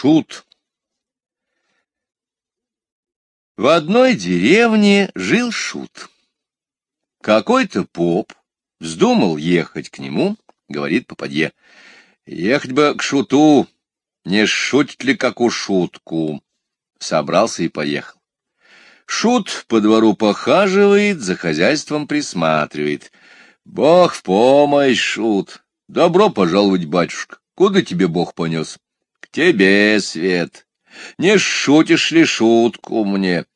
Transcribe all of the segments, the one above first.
Шут. В одной деревне жил Шут. Какой-то поп вздумал ехать к нему, говорит попадье. Ехать бы к Шуту, не шутит ли как у шутку. Собрался и поехал. Шут по двору похаживает, за хозяйством присматривает. Бог в помощь, Шут. Добро пожаловать, батюшка. Куда тебе Бог понес? Тебе, Свет. Не шутишь ли шутку мне?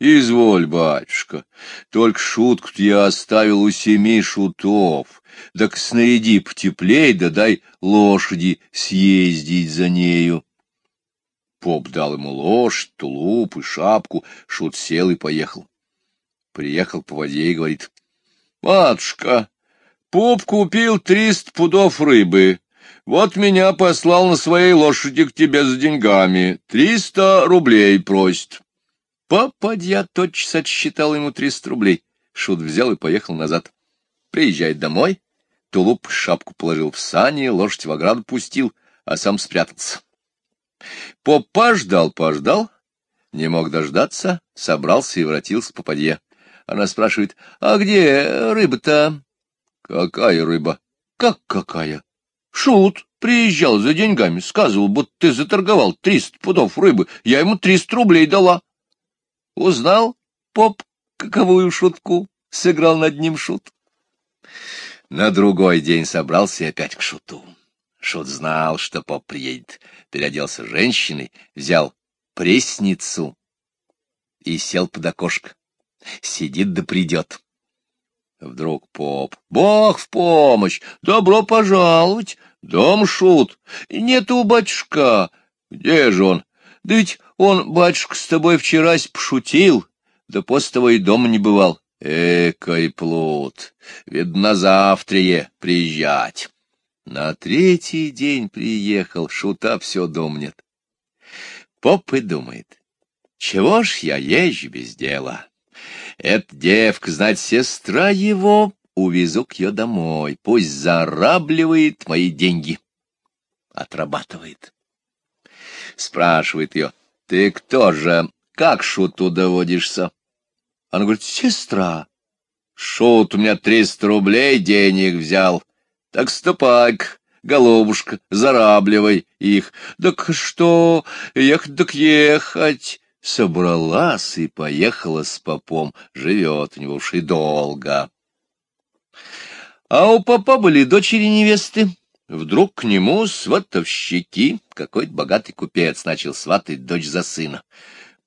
Изволь, батюшка, только шутку я оставил у семи шутов. Так снаряди потеплей, да дай лошади съездить за нею. Поп дал ему лошадь, тулуп и шапку, шут сел и поехал. Приехал по воде и говорит, — Матушка, поп купил триста пудов рыбы, вот меня послал на своей лошади к тебе за деньгами. Триста рублей просит. Попадья тотчас отсчитал ему триста рублей. Шут взял и поехал назад. Приезжает домой, тулуп шапку положил в сани, лошадь в ограду пустил, а сам спрятался. Поп пождал, пождал, не мог дождаться, собрался и воротился к попадье. Она спрашивает, а где рыба-то? Какая рыба? Как какая? Шут приезжал за деньгами, сказывал, будто ты заторговал триста пудов рыбы, я ему триста рублей дала. Узнал, поп, каковую шутку сыграл над ним шут. На другой день собрался опять к шуту. Шут знал, что поп приедет, переоделся женщиной, взял пресницу и сел под окошко. Сидит да придет. Вдруг поп. Бог в помощь! Добро пожаловать! Дом шут. Нету батюшка. Где же он? Да ведь он, батюшка, с тобой вчерась пошутил, да после того и дома не бывал. Экой плут. Видно, завтра приезжать. На третий день приехал, шута все домнет. Поп и думает, чего ж я езжу без дела? Эта девка, знать, сестра его, увезу к ее домой, пусть зарабливает мои деньги. Отрабатывает. Спрашивает ее, ты кто же, как шуту доводишься? Она говорит, сестра. Шут у меня триста рублей денег взял. Так ступай голубушка, зарабливай их. Так что, ехать так ехать собралась и поехала с попом, живет у него уж и долго. А у папа были дочери невесты. Вдруг к нему сватовщики, какой-то богатый купец начал сватать дочь за сына.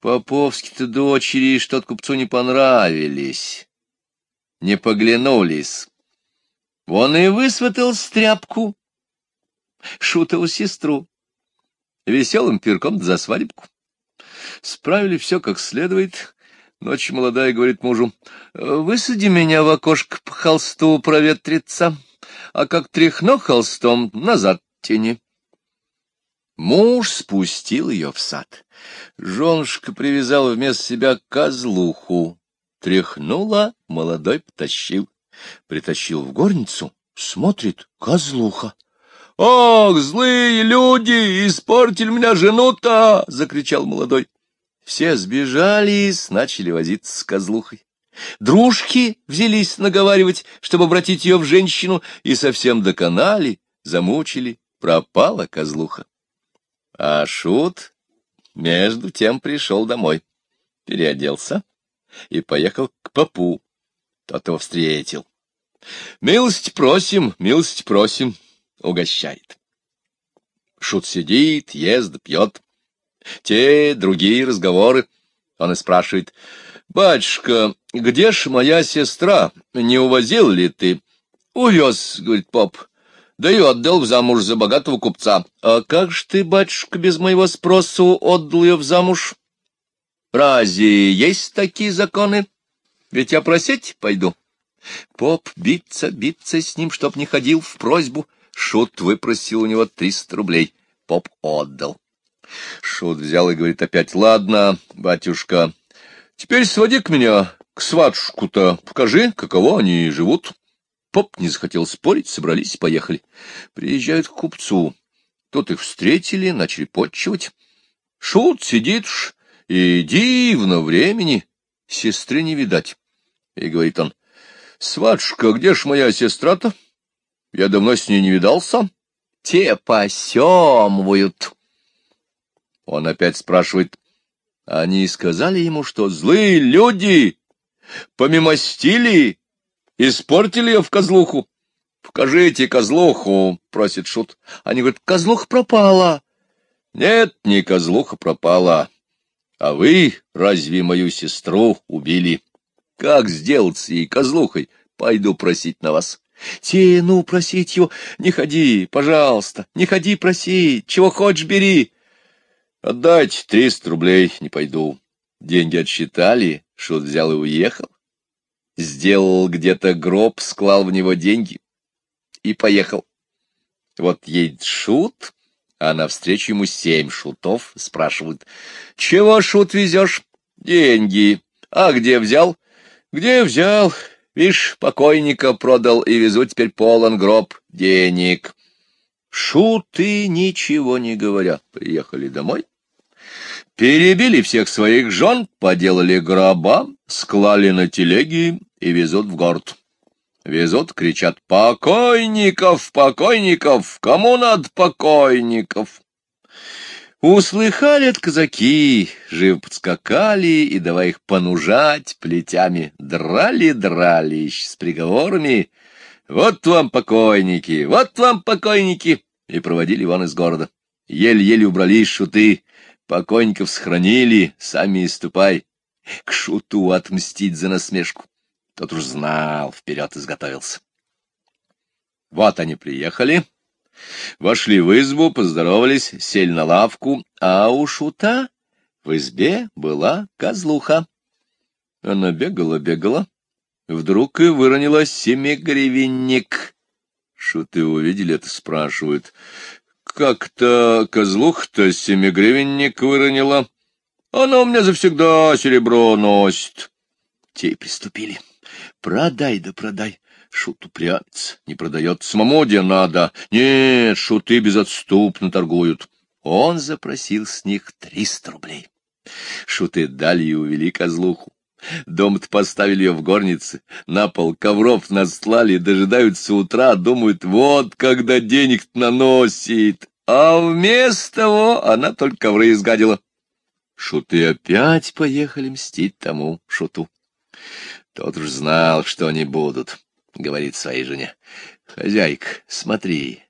Поповские-то дочери что-то купцу не понравились, не поглянулись. Он и высватал стряпку, шутову сестру, веселым пирком за свадебку. Справили все как следует. Ночью молодая говорит мужу, «Высади меня в окошко по холсту проветриться, а как тряхну холстом, назад тяни». Муж спустил ее в сад. Женушка привязала вместо себя козлуху. Тряхнула, молодой потащил. Притащил в горницу, смотрит, козлуха. — Ох, злые люди, испортили меня жену-то! — закричал молодой. Все сбежались, начали возиться с козлухой. Дружки взялись наговаривать, чтобы обратить ее в женщину, и совсем доконали, замучили, пропала козлуха. А Шут между тем пришел домой, переоделся и поехал к попу. Тот его встретил. «Милость просим, милость просим», — угощает. Шут сидит, ест, пьет те, другие разговоры. Он и спрашивает, «Батюшка, где ж моя сестра? Не увозил ли ты?» «Увез», — говорит поп, — «да и отдал в замуж за богатого купца». «А как ж ты, батюшка, без моего спросу отдал ее в замуж?» «Разве есть такие законы? Ведь я просить пойду». Поп биться, биться с ним, чтоб не ходил в просьбу. Шут выпросил у него триста рублей. Поп отдал. Шут взял и говорит опять, ладно, батюшка, теперь своди к меня к сватушку-то, покажи, каково они живут. Поп не захотел спорить, собрались и поехали. Приезжают к купцу. Тут их встретили, начали подчивать. Шут сидит уж, и дивно времени, сестры не видать. И говорит он, — Сватушка, где ж моя сестра-то? Я давно с ней не видался. Те посемывают. Он опять спрашивает, они сказали ему, что злые люди помимостили, испортили ее в козлуху. «Покажите козлуху», — просит Шут. Они говорят, «Козлуха пропала». «Нет, не козлуха пропала. А вы разве мою сестру убили? Как сделать ей козлухой? Пойду просить на вас». «Те, ну, просить его, не ходи, пожалуйста, не ходи просить, чего хочешь бери». «Отдать триста рублей не пойду. Деньги отсчитали, Шут взял и уехал. Сделал где-то гроб, склал в него деньги и поехал. Вот едет шут, а навстречу ему семь шутов спрашивают. — Чего, шут, везешь? — Деньги. — А где взял? — Где взял? Вишь, покойника продал и везу теперь полон гроб денег. Шуты, ничего не говоря, приехали домой. Перебили всех своих жен, поделали гроба, склали на телеги и везут в город. Везут, кричат «Покойников! Покойников! Кому надо покойников?» Услыхали от казаки, живо подскакали и, давай их понужать плетями, драли-драли с приговорами «Вот вам покойники! Вот вам покойники!» и проводили вон из города. Еле-еле убрались шуты, покойников сохранили, сами и ступай, к шуту отмстить за насмешку. Тот уж знал, вперед изготовился. Вот они приехали, вошли в избу, поздоровались, сели на лавку, а у шута в избе была козлуха. Она бегала-бегала, вдруг и выронила семигривенник. Шуты увидели это, спрашивают. Как-то козлуха-то семигривенник выронила. Она у меня завсегда серебро носит. Те приступили. Продай да продай. Шут упрямится, не продает. Самому где надо. Нет, шуты безотступно торгуют. Он запросил с них триста рублей. Шуты дали и увели козлуху. Дом-то поставили ее в горнице, на пол ковров наслали, дожидаются утра, думают, вот когда денег наносит. А вместо того она только ковры изгадила. Шуты опять поехали мстить тому шуту. Тот уж знал, что они будут, — говорит своей жене. — Хозяйка, смотри,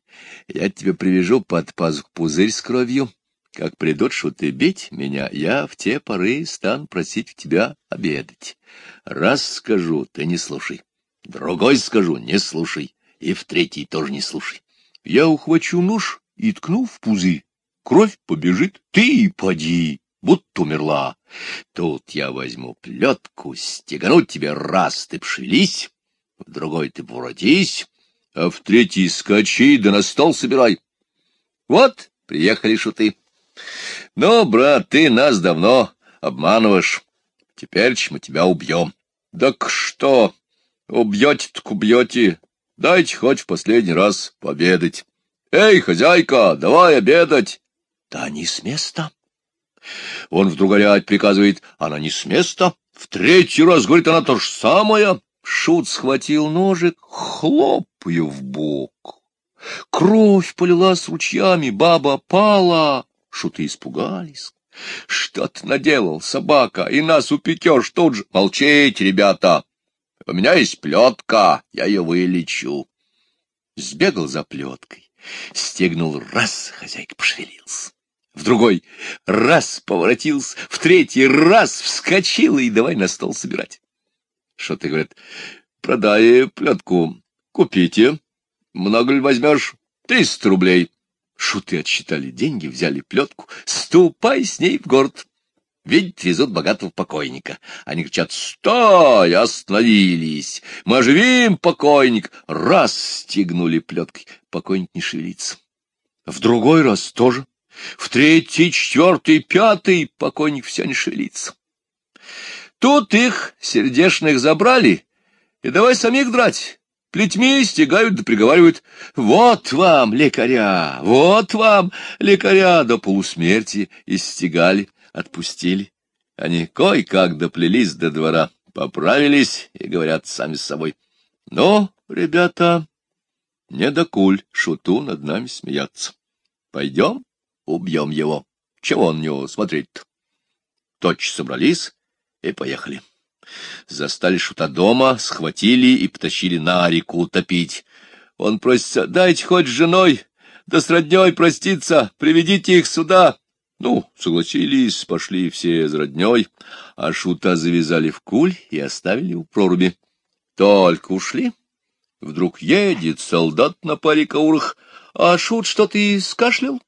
я тебе привяжу под пазух пузырь с кровью. Как придут шуты бить меня, я в те поры стану просить тебя обедать. Раз скажу, ты не слушай. Другой скажу, не слушай. И в третий тоже не слушай. Я ухвачу нож и ткну в пузырь. Кровь побежит, ты и поди будто умерла. Тут я возьму плетку, стегануть тебе раз, ты пшевелись, в другой ты воротись, а в третий скачи, да на стол собирай. Вот, приехали шуты. Но, брат, ты нас давно обманываешь. Теперь мы тебя убьем. Так что, убьете так убьете. Дайте хоть в последний раз победать. Эй, хозяйка, давай обедать. Да не с места. Он вдруг опять приказывает, она не с места. В третий раз говорит она то же самое. Шут схватил ножик, хлоп ее в бок. Кровь полилась ручьями, баба пала. Шуты испугались. Что ты наделал, собака, и нас упекешь тут же. Молчите, ребята. У меня есть плетка, я ее вылечу. Сбегал за плеткой, стегнул раз, хозяйка пошевелился в другой раз поворотился, в третий раз вскочил и давай на стол собирать. Что ты, говорит, продай плетку, купите. Много ли возьмешь? Триста рублей. Шуты отсчитали деньги, взяли плетку. Ступай с ней в город. Видит, везут богатого покойника. Они кричат «Стой! Остановились! Мы оживим покойник!» Раз стегнули плеткой. Покойник не шевелится. В другой раз тоже. В третий, четвертый, пятый покойник все не шевелится. Тут их, сердешных, забрали, и давай самих драть. Плетьми стегают да приговаривают, вот вам, лекаря, вот вам, лекаря, до полусмерти истегали, отпустили. Они кой-как доплелись до двора, поправились и говорят сами с собой, ну, ребята, не докуль шуту над нами смеяться. Пойдем, убьем его. Чего он него смотреть-то? Точь собрались и поехали. Застали шута дома, схватили и потащили на реку топить. Он просится, дайте хоть с женой, да с родней проститься, приведите их сюда. Ну, согласились, пошли все с родней, а шута завязали в куль и оставили у проруби. Только ушли. Вдруг едет солдат на паре каурах, а шут что-то и скашлял.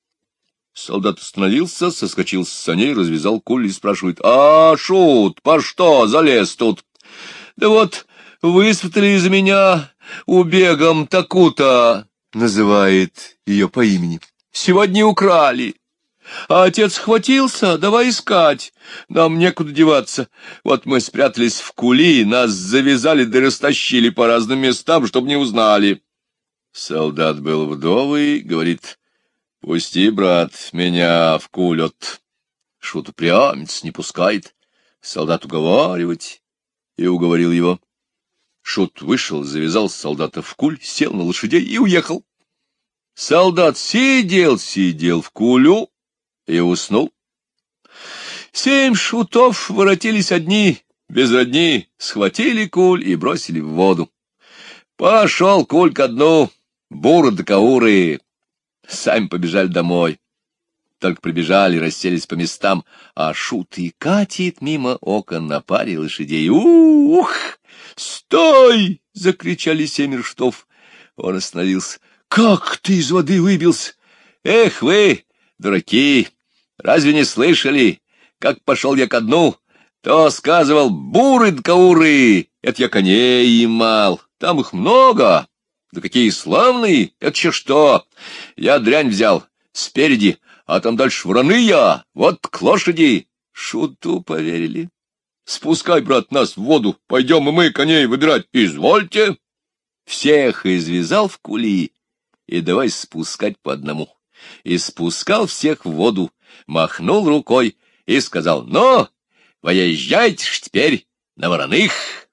Солдат остановился, соскочил с саней, развязал куль и спрашивает. — А, Шут, по что залез тут? — Да вот, высмотрели из меня убегом таку-то, — называет ее по имени. — Сегодня украли. А отец хватился, давай искать. Нам некуда деваться. Вот мы спрятались в кули, нас завязали да растащили по разным местам, чтобы не узнали. Солдат был вдовый, говорит... Пусти, брат, меня в кулет. Шут упрямец, не пускает. Солдат уговаривать. И уговорил его. Шут вышел, завязал солдата в куль, сел на лошадей и уехал. Солдат сидел, сидел в кулю и уснул. Семь шутов воротились одни, без родни, схватили куль и бросили в воду. Пошел куль ко дну, буры да кауры, Сами побежали домой. Только прибежали, расселись по местам, а шут и катит мимо окон на паре лошадей. «Ух! Стой!» — закричали семь штов. Он остановился. «Как ты из воды выбился? Эх вы, дураки! Разве не слышали, как пошел я ко дну? То сказывал буры-кауры, это я коней имал, там их много, да какие славные! Это че что? Я дрянь взял спереди, а там дальше враны я, вот к лошади. Шуту поверили. Спускай, брат, нас в воду, пойдем и мы коней выдрать. Извольте. Всех извязал в кули и давай спускать по одному. И спускал всех в воду, махнул рукой и сказал, ну, поезжайте ж теперь на вороных.